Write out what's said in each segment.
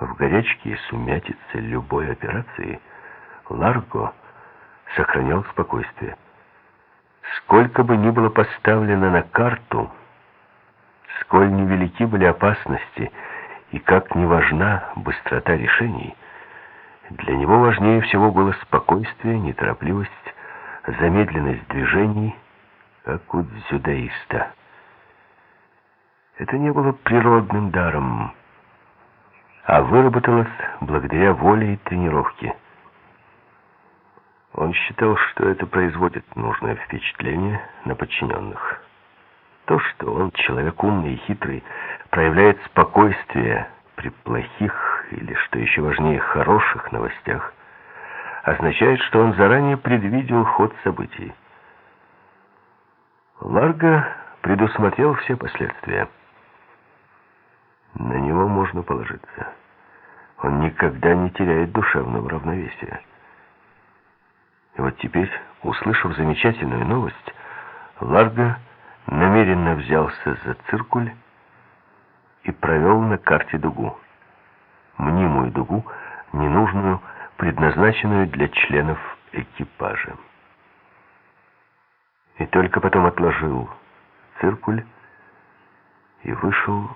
В горячке и сумятице любой операции Ларго сохранял спокойствие. Сколько бы ни было поставлено на карту, сколь невелики были опасности и как не важна быстрота решений, для него важнее всего было спокойствие, неторопливость, замедленность движений, как у дзюдоиста. Это не было природным даром, а выработалось благодаря воле и тренировке. Он считал, что это производит нужное впечатление на подчиненных. То, что он, человек умный и хитрый, проявляет спокойствие при плохих или, что еще важнее, хороших новостях, означает, что он заранее предвидел ход событий. Ларго предусмотрел все последствия. На него можно положиться. Он никогда не теряет душевного равновесия. И вот теперь, услышав замечательную новость, Ларго намеренно взялся за циркуль и провел на карте дугу. Мнимую дугу, ненужную, предназначенную для членов экипажа. И только потом отложил циркуль и вышел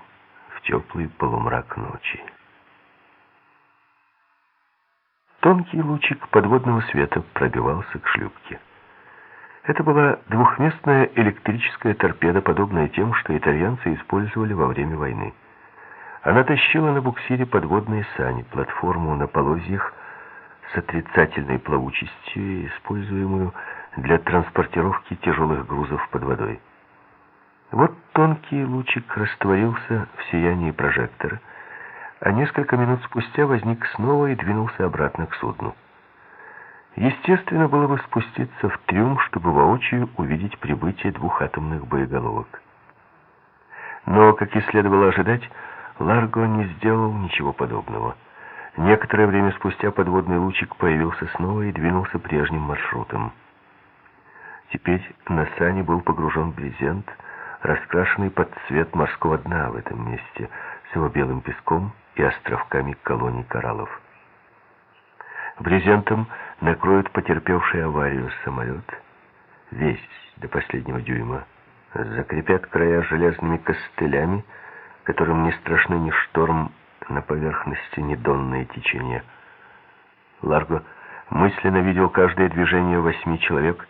в теплый полумрак ночи. Тонкий лучик подводного света пробивался к шлюпке. Это была двухместная электрическая торпеда, подобная тем, что итальянцы использовали во время войны. Она тащила на буксире подводные сани, платформу на полозьях с отрицательной плавучестью, используемую для транспортировки тяжелых грузов под водой. Тонкий лучик растворился в сиянии прожектора, а несколько минут спустя возник снова и двинулся обратно к судну. Естественно было бы спуститься в трюм, чтобы воочию увидеть прибытие двух атомных боеголовок. Но, как и следовало ожидать, Ларго не сделал ничего подобного. Некоторое время спустя подводный лучик появился снова и двинулся прежним маршрутом. Теперь на сани был погружен брезент, раскрашенный под цвет морского дна в этом месте, с его белым песком и островками колоний кораллов. Брезентом накроют потерпевший аварию самолет, весь до последнего дюйма, закрепят края железными костылями, которым не страшны ни шторм на поверхности, ни донное течение. Ларго мысленно видел каждое движение восьми человек,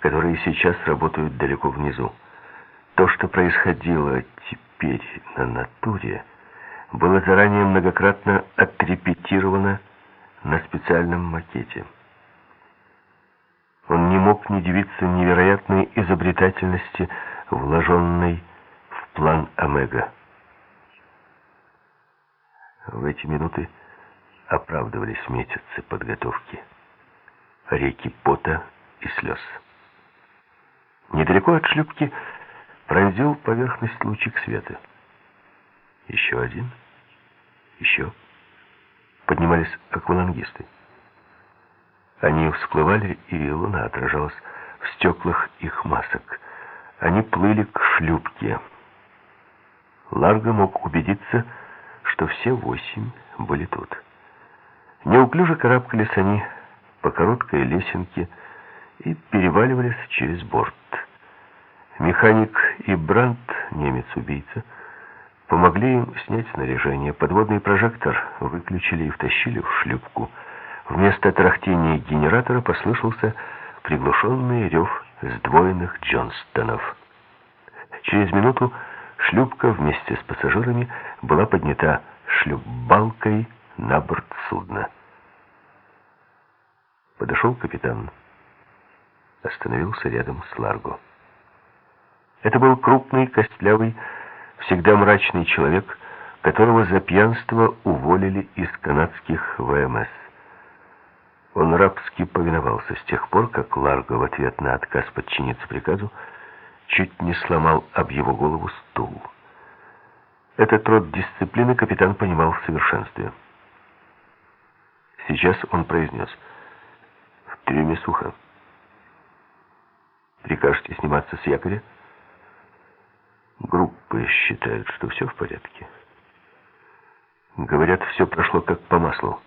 которые сейчас работают далеко внизу. То, что происходило теперь на натуре, было заранее многократно отрепетировано на специальном макете. Он не мог не дивиться невероятной изобретательности, вложенной в план Омега. В эти минуты оправдывались месяцы подготовки, реки пота и слез. Недалеко от шлюпки пронзил поверхность лучик света. Еще один, еще. Поднимались аквалангисты. Они всплывали, и луна отражалась в стеклах их масок. Они плыли к шлюпке. Ларго мог убедиться, что все восемь были тут. Неуклюже карабкались они по короткой лесенке и переваливались через борт. Механик и Брандт, немец-убийца, помогли им снять снаряжение. Подводный прожектор выключили и втащили в шлюпку. Вместо трахтения генератора послышался приглушенный рев сдвоенных Джонстонов. Через минуту шлюпка вместе с пассажирами была поднята шлюпбалкой на борт судна. Подошел капитан. Остановился рядом с Ларго. Это был крупный, костлявый, всегда мрачный человек, которого за пьянство уволили из канадских ВМС. Он рабски повиновался с тех пор, как Ларго в ответ на отказ подчиниться приказу чуть не сломал об его голову стул. Этот род дисциплины капитан понимал в совершенстве. Сейчас он произнес «В трюме сухо. Прикажете сниматься с якоря?» Группы считают, что все в порядке. Говорят, все прошло как по маслу.